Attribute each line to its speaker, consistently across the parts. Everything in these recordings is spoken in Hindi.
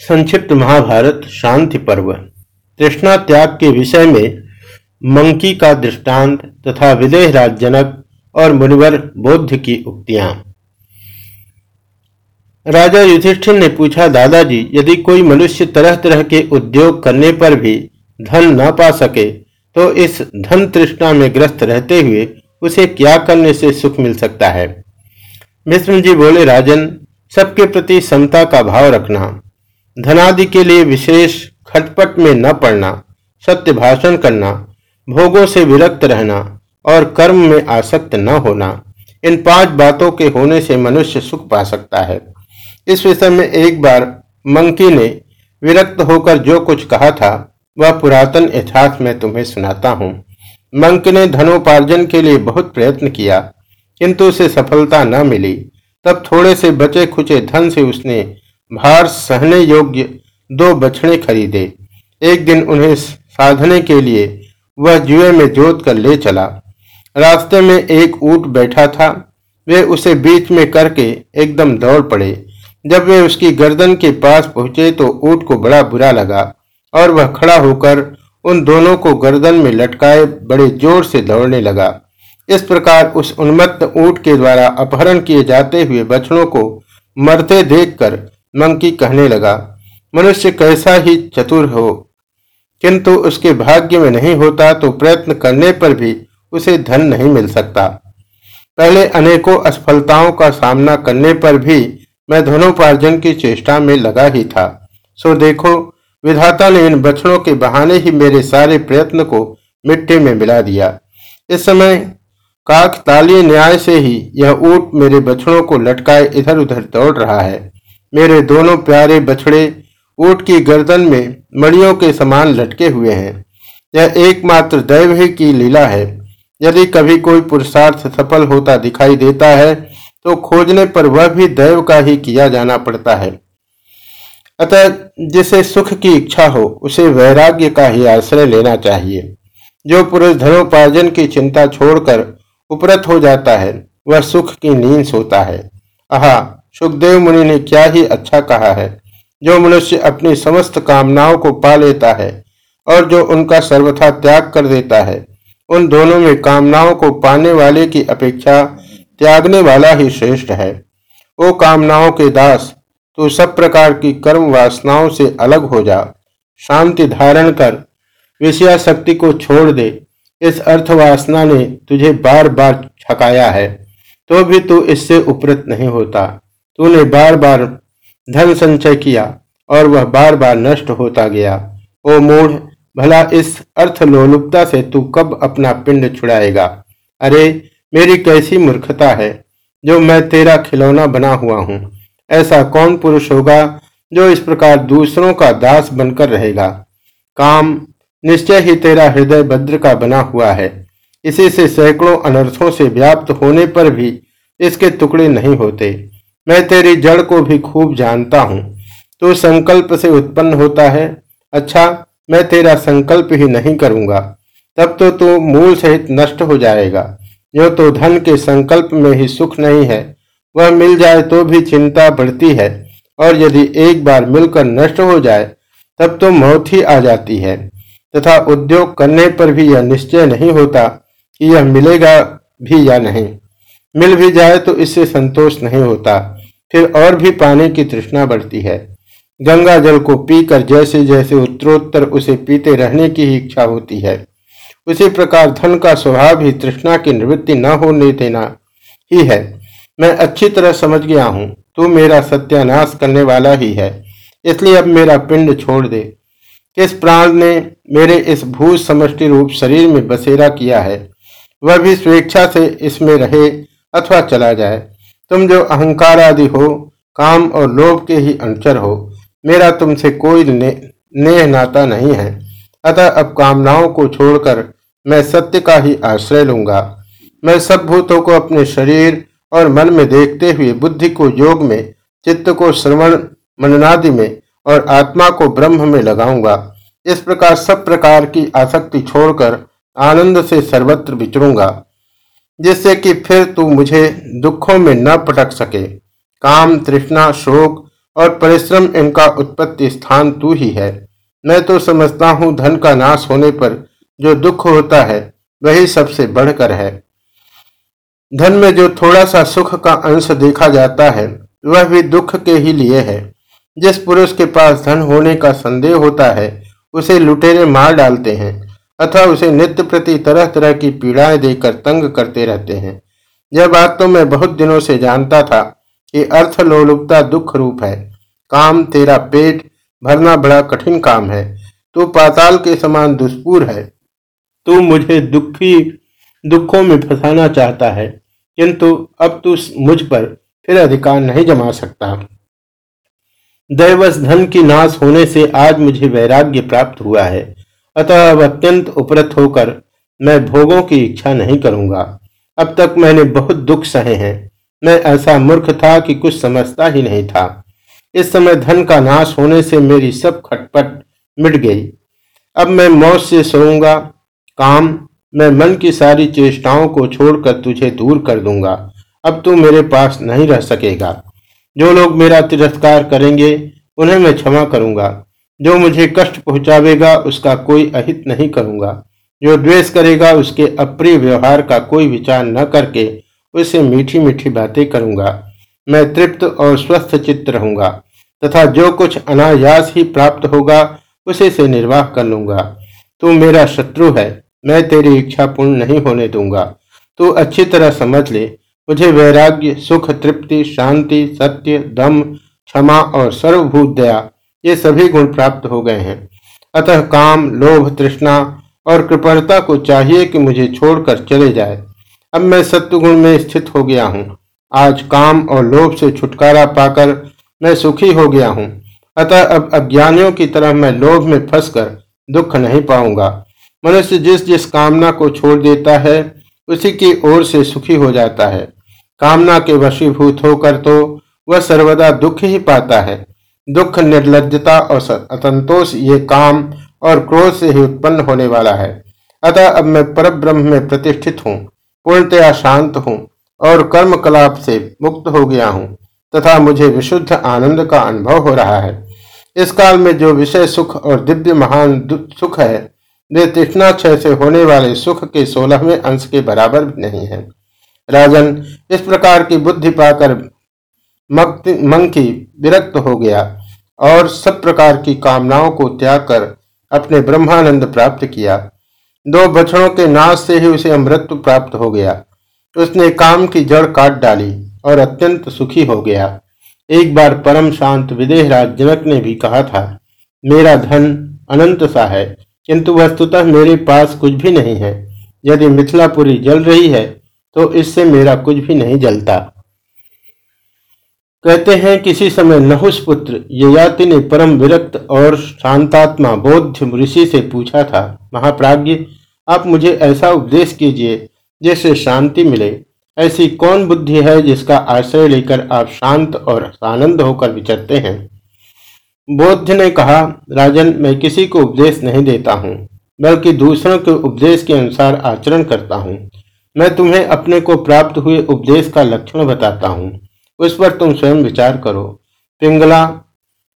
Speaker 1: संक्षिप्त महाभारत शांति पर्व। तृष्णा त्याग के विषय में मंकी का दृष्टांत तथा विदेह राजजनक और मुनिवर बौद्ध की उक्तियाँ। राजा युधिष्ठिर ने पूछा, दादाजी, यदि कोई मनुष्य तरह तरह के उद्योग करने पर भी धन न पा सके तो इस धन तृष्णा में ग्रस्त रहते हुए उसे क्या करने से सुख मिल सकता है? मिश्र जी बोले, राजन, सबके प्रति समता का भाव रखना। धनादि के लिए विशेष खटपट में न पड़ना, सत्य भाषण करना, भोगों से विरक्त रहना और कर्म में आसक्त न होना, इन पाँच बातों के होने से मनुष्य सुख पा सकता है। इस विषय में एक बार मंकी ने विरक्त होकर जो कुछ कहा था, वह पुरातन इतिहास में तुम्हें सुनाता हूँ। मंक ने धनोपार्जन के लिए बहुत प्रयत्न किया, किंतु उसे सफलता न मिली। तब थोड़े से बचे खुचे धन से उसने भार सहने योग्य दो बछड़े खरीदे। एक दिन उन्हें साधने के लिए वह जुए में जोत कर ले चला। रास्ते में एक ऊट बैठा था। वे उसे बीच में करके एकदम दौड़ पड़े। जब वे उसकी गर्दन के पास पहुँचे तो ऊट को बड़ा बुरा लगा और वह खड़ा होकर उन दोनों को गर्दन में लटकाए बड़े ज़ोर से दौड़ने लगा। इस प्रकार उस उन्मत्त ऊट के द्वारा अपहरण किए जाते हुए बछड़ों को मरते देखकर मंकी कहने लगा, मनुष्य कैसा ही चतुर हो। किंतु उसके भाग्य में नहीं होता तो प्रयत्न करने पर भी उसे धन नहीं मिल सकता। पहले अनेकों असफलताओं का सामना करने पर भी मैं धनोपार्जन की चेष्टा में लगा ही था। सो देखो, विधाता ने इन बछड़ों के बहाने ही मेरे सारे प्रयत्न को मिट्टी में मिला दिया। इस समय काक ताली न्याय से ही यह ऊट मेरे बछड़ों को लटकाए इधर उधर दौड़ रहा है। मेरे दोनों प्यारे बछड़े ऊट की गर्दन में मणियों के समान लटके हुए हैं। यह एकमात्र दैव ही की लीला है। यदि कभी कोई पुरुषार्थ सफल होता दिखाई देता है तो खोजने पर वह भी दैव का ही किया जाना पड़ता है। अतः जिसे सुख की इच्छा हो, उसे वैराग्य का ही आश्रय लेना चाहिए। जो पुरुष धनोपार्जन की चिंता छोड़कर उपरत हो जाता है, वह सुख की नींद सोता है। आहा सुखदेव मुनि ने क्या ही अच्छा कहा है? जो मनुष्य अपनी समस्त कामनाओं को पा लेता है और जो उनका सर्वथा त्याग कर देता है, उन दोनों में कामनाओं को पाने वाले की अपेक्षा त्यागने वाला ही श्रेष्ठ है। वो कामनाओं के दास तो सब प्रकार की कर्म वासनाओं से अलग हो जा, शांति धारण कर विषया शक्ति को छोड़ दे, इस अर्थ वासना ने तुझे बार बार छकाया है तो भी तू इससे उपरत नहीं होता। तूने बार बार धन संचय किया और वह बार बार नष्ट होता गया। ओ मूढ़, भला इस अर्थ लोलुपता से तू कब अपना पिंड छुड़ाएगा? अरे, मेरी कैसी मूर्खता है जो मैं तेरा खिलौना बना हुआ हूँ। ऐसा कौन पुरुष होगा जो इस प्रकार दूसरों का दास बनकर रहेगा? काम निश्चय ही तेरा हृदय भद्र का बना हुआ है। इसी से सैकड़ों अनर्थों से व्याप्त होने पर भी इसके टुकड़े नहीं होते। मैं तेरी जड़ को भी खूब जानता हूँ। तू संकल्प से उत्पन्न होता है। अच्छा मैं तेरा संकल्प ही नहीं करूँगा। तब तो तू मूल सहित नष्ट हो जाएगा। जो तो धन के संकल्प में ही सुख नहीं है। वह मिल जाए तो भी चिंता बढ़ती है। और यदि एक बार मिलकर नष्ट हो जाए, तब तो मौत ही आ जाती है। तथा उद्योग करने पर भी यह निश्चय नहीं होता कि यह मिलेगा भी या नहीं। मिल भी जाए तो इससे संतोष नहीं होता। फिर और भी पानी की तृष्णा बढ़ती है। गंगा जल को पीकर जैसे जैसे उत्तरोत्तर उसे पीते रहने की ही इच्छा होती है। उसी प्रकार धन का स्वभाव ही तृष्णा की निवृत्ति न होने देना ही है। मैं अच्छी तरह समझ गया हूँ। तू मेरा सत्यानाश करने वाला ही है। इसलिए अब मेरा पिंड छोड़ दे। किस प्राण ने मेरे इस भूत समष्टि रूप शरीर में बसेरा किया है? वह भी स्वेच्छा से इसमें रहे अथवा चला जाए। तुम जो अहंकार आदि हो काम और लोभ के ही अंचर हो मेरा तुमसे कोई ने, नाता नहीं है। अतः अब कामनाओं को छोड़कर मैं सत्य का ही आश्रय लूँगा। मैं सब भूतों को अपने शरीर और मन में देखते हुए बुद्धि को योग में चित्त को श्रवण मननादि में और आत्मा को ब्रह्म में लगाऊँगा। इस प्रकार सब प्रकार की आसक्ति छोड़कर आनंद से सर्वत्र विचरूँगा। जिससे कि फिर तू मुझे दुखों में न पटक सके। काम, तृष्णा, शोक और परिश्रम इनका उत्पत्ति स्थान तू ही है। मैं तो समझता हूँ धन का नाश होने पर जो दुख होता है, वही सबसे बढ़कर है। धन में जो थोड़ा सा सुख का अंश देखा जाता है, वह भी दुख के ही लिए है। जिस पुरुष के पास धन होने का संदेह होता है, उसे लुटेरे मार डालते हैं। अथवा उसे नित्य प्रति तरह तरह की पीड़ाएँ देकर तंग करते रहते हैं। यह बात तो मैं बहुत दिनों से जानता था कि अर्थ लोलुपता दुख रूप है। काम तेरा पेट भरना बड़ा कठिन काम है। तू पाताल के समान दुष्पूर है। तू मुझे दुखी, दुखों में फंसाना चाहता है। किंतु अब तू मुझ पर फिर अधिकार नहीं जमा सकता। दैवस धन की नाश होने से आज मुझे वैराग्य प्राप्त हुआ है। अतः अत्यंत उपरत होकर मैं भोगों की इच्छा नहीं करूँगा। अब तक मैंने बहुत दुख सहे हैं। मैं ऐसा मूर्ख था कि कुछ समझता ही नहीं था। इस समय धन का नाश होने से मेरी सब खटपट मिट गई। अब मैं मौत से सोऊँगा। काम, मैं मन की सारी चेष्टाओं को छोड़कर तुझे दूर कर दूँगा। अब तू मेरे पास नहीं रह सकेगा। जो लोग मेरा तिरस्कार करेंगे, उन्हें मैं क्षमा करूँगा। जो मुझे कष्ट पहुंचावेगा, उसका कोई अहित नहीं करूँगा। जो द्वेष करेगा, उसके अप्रिय व्यवहार का कोई विचार न करके उससे मीठी मीठी बातें करूँगा। मैं तृप्त और स्वस्थ चित्त रहूँगा, तथा जो कुछ अनायास ही प्राप्त होगा, उसे से निर्वाह कर लूँगा। तू मेरा शत्रु है, मैं तेरी इच्छा पूर्ण नहीं होने दूँगा। तू अच्छी तरह समझ ले, मुझे वैराग्य, सुख, तृप्ति, शांति, सत्य, दम, क्षमा और सर्वभूत दया ये सभी गुण प्राप्त हो गए हैं। अतः काम, लोभ, तृष्णा और कृपणता को चाहिए कि मुझे छोड़कर चले जाए। अब मैं सत्वगुण में स्थित हो गया हूँ। आज काम और लोभ से छुटकारा पाकर मैं सुखी हो गया हूँ। अतः अब अज्ञानियों की तरह मैं लोभ में फंसकर दुख नहीं पाऊँगा। मनुष्य जिस जिस कामना को छोड़ देता है, उसी की ओर से सुखी हो जाता है। कामना के वशीभूत होकर तो वह सर्वदा दुख ही पाता है। दुख निर्लजता और असंतोष ये काम और क्रोध से ही उत्पन्न होने वाला है। अतः अब मैं पर ब्रह्म में प्रतिष्ठित हूँ, पूर्णतया शांत हूँ और कर्म कलाप से मुक्त हो गया हूँ तथा मुझे विशुद्ध आनंद का अनुभव हो रहा है। इस काल में जो विषय सुख और दिव्य महान सुख है, वे तृष्णाक्षय से होने वाले सुख के सोलहवें अंश के बराबर नहीं है। राजन, इस प्रकार की बुद्धि पाकर मंकी विरक्त हो गया और सब प्रकार की कामनाओं को त्याग कर अपने ब्रह्मानंद प्राप्त किया। दो बछड़ों के नाश से ही उसे अमृत प्राप्त हो गया। उसने काम की जड़ काट डाली और अत्यंत सुखी हो गया। एक बार परम शांत विदेहराज जनक ने भी कहा था, मेरा धन अनंत सा है, किंतु वस्तुतः मेरे पास कुछ भी नहीं है। यदि मिथिलापुरी जल रही है तो इससे मेरा कुछ भी नहीं जलता। कहते हैं, किसी समय नहुस पुत्र ययाति ने परम विरक्त और शांतात्मा बोध ऋषि से पूछा था महाप्राज्य आप मुझे ऐसा उपदेश कीजिए जिससे शांति मिले। ऐसी कौन बुद्धि है जिसका आश्रय लेकर आप शांत और आनंद होकर विचरते हैं? बौद्ध ने कहा, राजन, मैं किसी को उपदेश नहीं देता हूँ, बल्कि दूसरों के उपदेश के अनुसार आचरण करता हूँ। मैं तुम्हें अपने को प्राप्त हुए उपदेश का लक्षण बताता हूँ। उस पर तुम स्वयं विचार करो। पिंगला,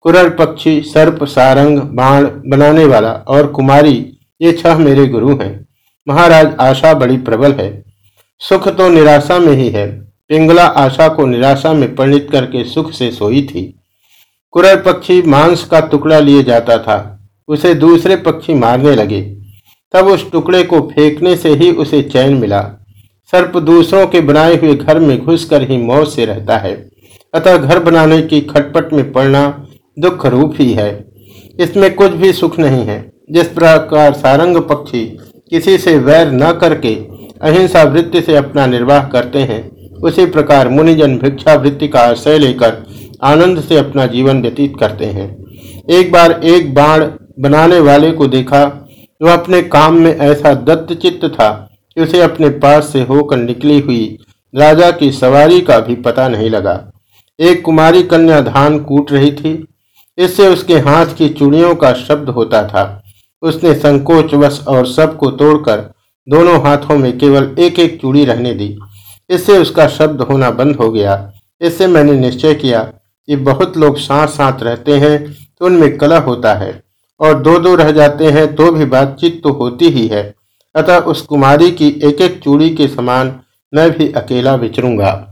Speaker 1: कुरर पक्षी, सर्प, सारंग, बाण बनाने वाला और कुमारी, ये छह मेरे गुरु हैं। महाराज आशा बड़ी प्रबल है। सुख तो निराशा में ही है। पिंगला आशा को निराशा में परिणित करके सुख से सोई थी। कुरर पक्षी मांस का टुकड़ा लिए जाता था। उसे दूसरे पक्षी मारने लगे। तब उस टुकड़े को फेंकने से ही उसे चैन मिला। सर्प दूसरों के बनाए हुए घर में घुसकर ही मौत से रहता है। अतः घर बनाने की खटपट में पड़ना दुख रूप ही है। इसमें कुछ भी सुख नहीं है। जिस प्रकार सारंग पक्षी किसी से वैर न करके अहिंसा वृत्ति से अपना निर्वाह करते हैं, उसी प्रकार मुनिजन भिक्षा वृत्ति का आश्रय लेकर आनंद से अपना जीवन व्यतीत करते हैं। एक बार एक बाण बनाने वाले को देखा, वह अपने काम में ऐसा दत्तचित्त था उसे अपने पास से होकर निकली हुई राजा की सवारी का भी पता नहीं लगा। एक कुमारी कन्या धान कूट रही थी। इससे उसके हाथ की चूड़ियों का शब्द होता था। उसने संकोचवश और सबको तोड़कर दोनों हाथों में केवल एक एक चूड़ी रहने दी। इससे उसका शब्द होना बंद हो गया। इससे मैंने निश्चय किया कि बहुत लोग साथ साथ रहते हैं तो उनमें कला होता है और दो दो रह जाते हैं तो भी बातचीत तो होती ही है। अतः उस कुमारी की एक एक चूड़ी के समान मैं भी अकेला विचरूँगा।